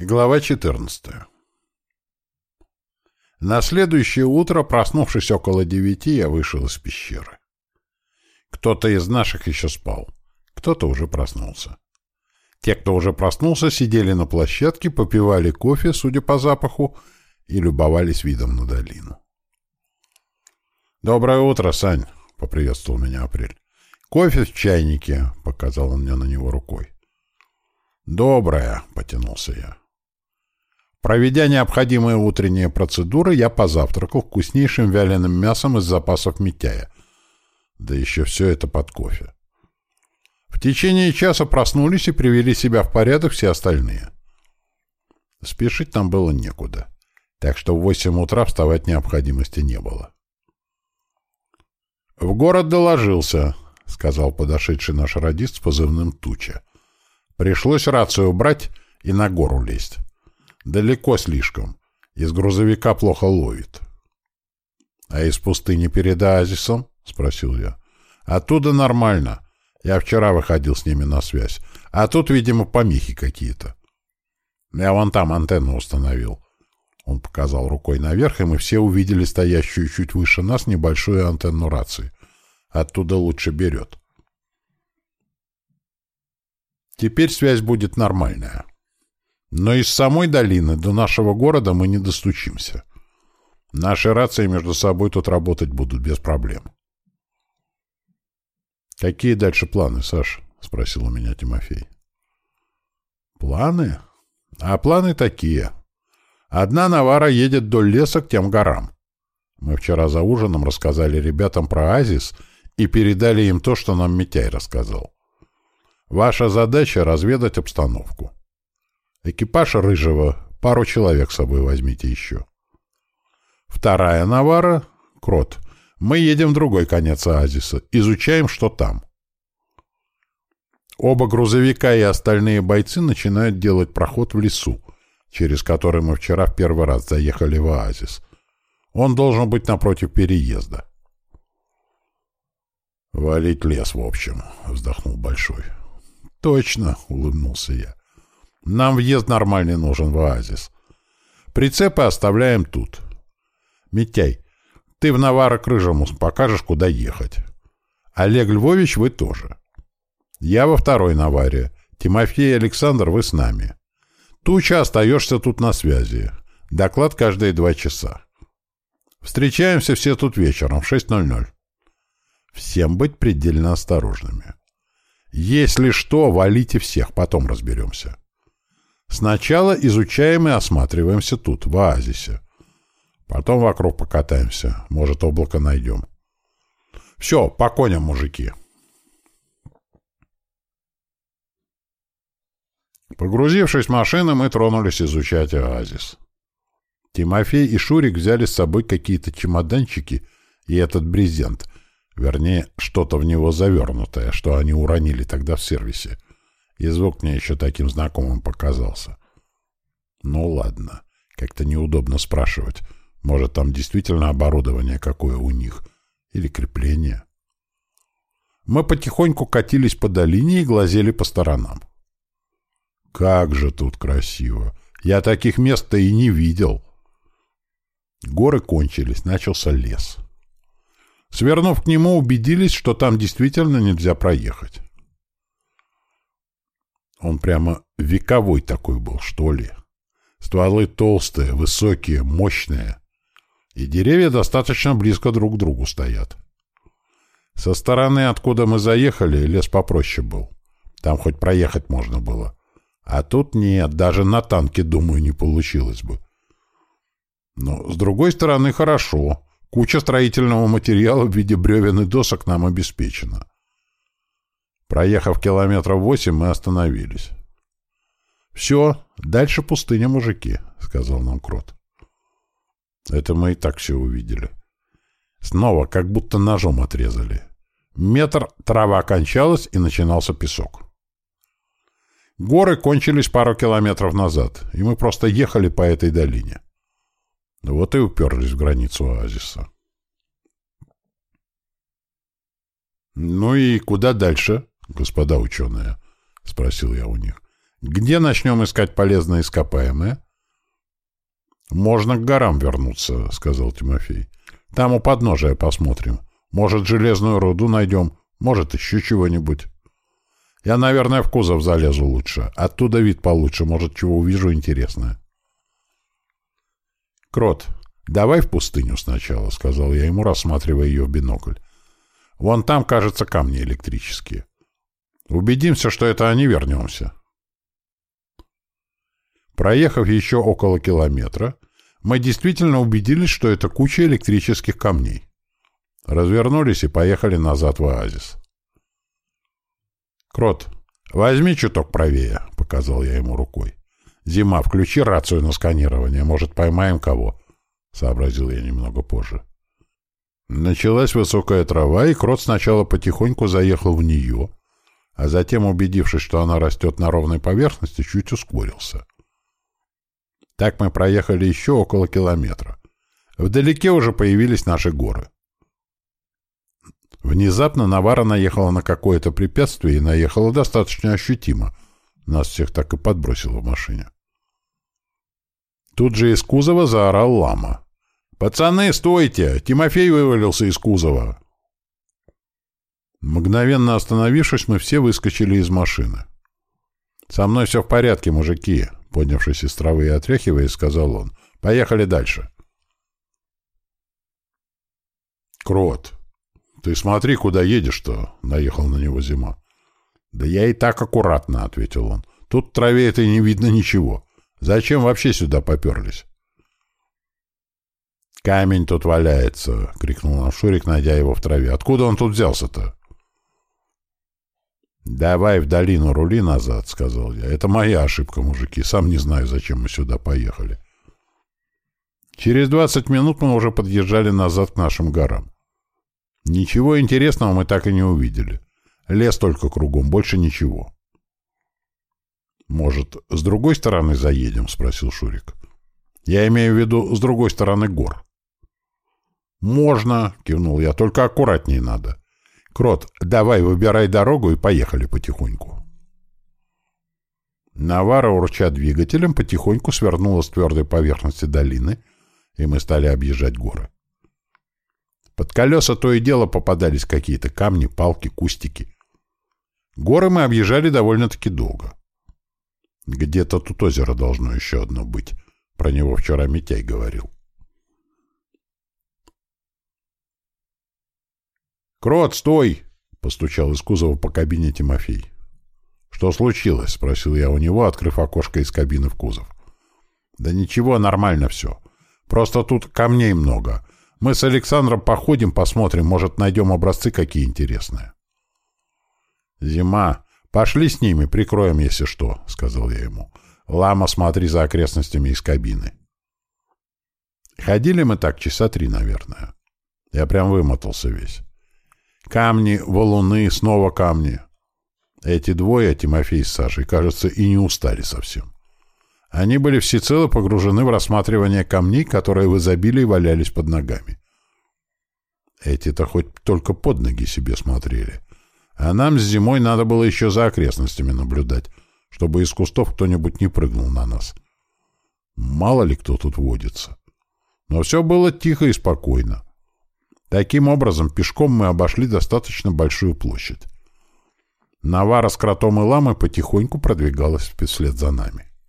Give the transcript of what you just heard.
Глава 14. На следующее утро, проснувшись около девяти, я вышел из пещеры. Кто-то из наших еще спал, кто-то уже проснулся. Те, кто уже проснулся, сидели на площадке, попивали кофе, судя по запаху, и любовались видом на долину. «Доброе утро, Сань!» — поприветствовал меня Апрель. «Кофе в чайнике!» — показал он мне на него рукой. «Доброе!» — потянулся я. Проведя необходимые утренние процедуры, я позавтракал вкуснейшим вяленым мясом из запасов Митяя. Да еще все это под кофе. В течение часа проснулись и привели себя в порядок все остальные. Спешить нам было некуда, так что в восемь утра вставать необходимости не было. «В город доложился», — сказал подошедший наш радист с позывным «Туча». «Пришлось рацию брать и на гору лезть». Далеко слишком. Из грузовика плохо ловит. — А из пустыни перед оазисом? — спросил я. — Оттуда нормально. Я вчера выходил с ними на связь. А тут, видимо, помехи какие-то. Я вон там антенну установил. Он показал рукой наверх, и мы все увидели стоящую чуть выше нас небольшую антенну рации. Оттуда лучше берет. Теперь связь будет нормальная. Но из самой долины до нашего города мы не достучимся. Наши рации между собой тут работать будут без проблем. «Какие дальше планы, Саш?» — спросил у меня Тимофей. «Планы? А планы такие. Одна Навара едет вдоль леса к тем горам. Мы вчера за ужином рассказали ребятам про Азис и передали им то, что нам Митяй рассказал. Ваша задача — разведать обстановку. Экипаж Рыжего. Пару человек с собой возьмите еще. Вторая Навара — Крот. Мы едем в другой конец оазиса. Изучаем, что там. Оба грузовика и остальные бойцы начинают делать проход в лесу, через который мы вчера в первый раз заехали в оазис. Он должен быть напротив переезда. «Валить лес, в общем», — вздохнул Большой. «Точно», — улыбнулся я. Нам въезд нормальный нужен в оазис. Прицепы оставляем тут. Митяй, ты в Навара Рыжему покажешь, куда ехать. Олег Львович, вы тоже. Я во второй Наваре. Тимофей и Александр, вы с нами. Туча, остаешься тут на связи. Доклад каждые два часа. Встречаемся все тут вечером в 6.00. Всем быть предельно осторожными. Если что, валите всех, потом разберемся. Сначала изучаем и осматриваемся тут, в оазисе. Потом вокруг покатаемся. Может, облако найдем. Все, по коням, мужики. Погрузившись в машину, мы тронулись изучать оазис. Тимофей и Шурик взяли с собой какие-то чемоданчики и этот брезент, вернее, что-то в него завернутое, что они уронили тогда в сервисе и звук мне еще таким знакомым показался. Ну ладно, как-то неудобно спрашивать. Может, там действительно оборудование какое у них? Или крепление? Мы потихоньку катились по долине и глазели по сторонам. Как же тут красиво! Я таких мест-то и не видел. Горы кончились, начался лес. Свернув к нему, убедились, что там действительно нельзя проехать. Он прямо вековой такой был, что ли. Стволы толстые, высокие, мощные. И деревья достаточно близко друг к другу стоят. Со стороны, откуда мы заехали, лес попроще был. Там хоть проехать можно было. А тут нет, даже на танке, думаю, не получилось бы. Но, с другой стороны, хорошо. Куча строительного материала в виде бревен и досок нам обеспечена. Проехав километров восемь, мы остановились. «Все, дальше пустыня, мужики», — сказал нам Крот. Это мы и так все увидели. Снова как будто ножом отрезали. Метр трава кончалась, и начинался песок. Горы кончились пару километров назад, и мы просто ехали по этой долине. Вот и уперлись в границу оазиса. «Ну и куда дальше?» Господа ученые? — спросил я у них. Где начнем искать полезные ископаемые? Можно к горам вернуться, сказал Тимофей. Там у подножия посмотрим. Может, железную руду найдем, может, еще чего-нибудь. Я, наверное, в кузов залезу лучше. Оттуда вид получше, может, чего увижу интересное. Крот, давай в пустыню сначала, сказал я ему, рассматривая ее в бинокль. Вон там, кажется, камни электрические. Убедимся, что это они вернемся. Проехав еще около километра, мы действительно убедились, что это куча электрических камней. Развернулись и поехали назад в оазис. «Крот, возьми чуток правее», — показал я ему рукой. «Зима, включи рацию на сканирование, может, поймаем кого», — сообразил я немного позже. Началась высокая трава, и крот сначала потихоньку заехал в нее, а затем, убедившись, что она растет на ровной поверхности, чуть ускорился. Так мы проехали еще около километра. Вдалеке уже появились наши горы. Внезапно Навара наехала на какое-то препятствие и наехала достаточно ощутимо. Нас всех так и подбросило в машине. Тут же из кузова заорал лама. «Пацаны, стойте! Тимофей вывалился из кузова!» Мгновенно остановившись, мы все выскочили из машины. «Со мной все в порядке, мужики», — поднявшись из травы и отряхиваясь, сказал он. «Поехали дальше». «Крот, ты смотри, куда едешь-то», — наехал на него зима. «Да я и так аккуратно», — ответил он. «Тут в траве этой не видно ничего. Зачем вообще сюда поперлись?» «Камень тут валяется!» — крикнул нам Шурик, найдя его в траве. «Откуда он тут взялся-то?» «Давай в долину рули назад», — сказал я. «Это моя ошибка, мужики. Сам не знаю, зачем мы сюда поехали». Через двадцать минут мы уже подъезжали назад к нашим горам. Ничего интересного мы так и не увидели. Лес только кругом, больше ничего. «Может, с другой стороны заедем?» — спросил Шурик. «Я имею в виду с другой стороны гор». «Можно», — кивнул я, — «только аккуратнее надо. Крот, давай выбирай дорогу и поехали потихоньку». Навара, урча двигателем, потихоньку свернула с твердой поверхности долины, и мы стали объезжать горы. Под колеса то и дело попадались какие-то камни, палки, кустики. Горы мы объезжали довольно-таки долго. Где-то тут озеро должно еще одно быть. Про него вчера Митяй говорил. «Крот, стой!» — постучал из кузова по кабине Тимофей. «Что случилось?» — спросил я у него, открыв окошко из кабины в кузов. «Да ничего, нормально все. Просто тут камней много. Мы с Александром походим, посмотрим, может, найдем образцы какие интересные». «Зима. Пошли с ними, прикроем, если что», — сказал я ему. «Лама, смотри за окрестностями из кабины». Ходили мы так часа три, наверное. Я прям вымотался весь. Камни, валуны, снова камни. Эти двое, Тимофей с Сашей, кажется, и не устали совсем. Они были всецело погружены в рассматривание камней, которые в изобилии валялись под ногами. Эти-то хоть только под ноги себе смотрели. А нам с зимой надо было еще за окрестностями наблюдать, чтобы из кустов кто-нибудь не прыгнул на нас. Мало ли кто тут водится. Но все было тихо и спокойно. Таким образом, пешком мы обошли достаточно большую площадь. Навара с кротом и ламой потихоньку продвигалась вслед за нами.